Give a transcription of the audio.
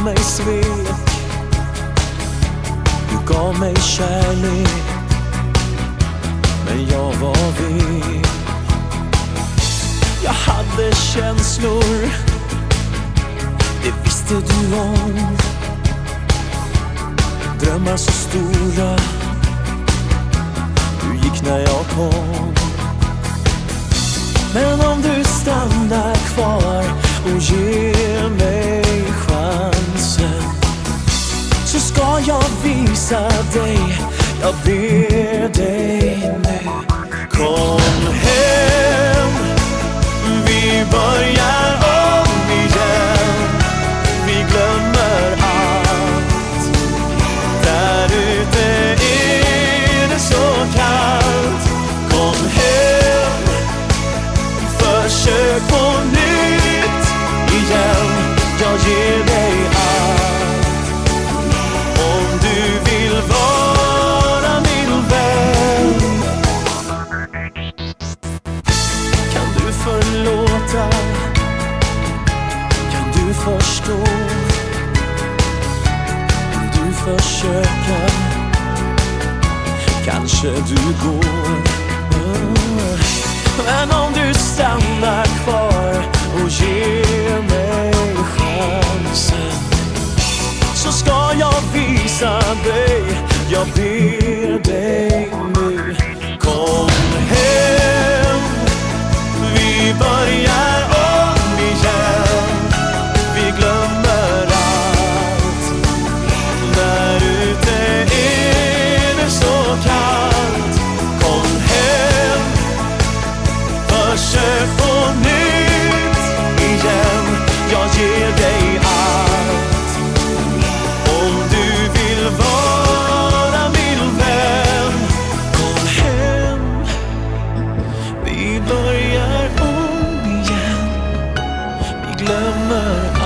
gav mig svek. Du gav mig kärlek Men jag var vek. Jag hade känslor Det visste du om. Drömmar så stora Du gick när jag kom. Men om du stannar kvar och ger chansen så ska jag visa dig, jag ber dig nu. Kom hem, vi börjar om igen. Vi glömmer allt. Där ute är det så kallt. Kom hem Försök på nytt igen Jag ger du förstå? Vill du försöka? Kanske du går Mm. men om du stannar kvar och ger mig chansen så ska jag visa dig, jag vill me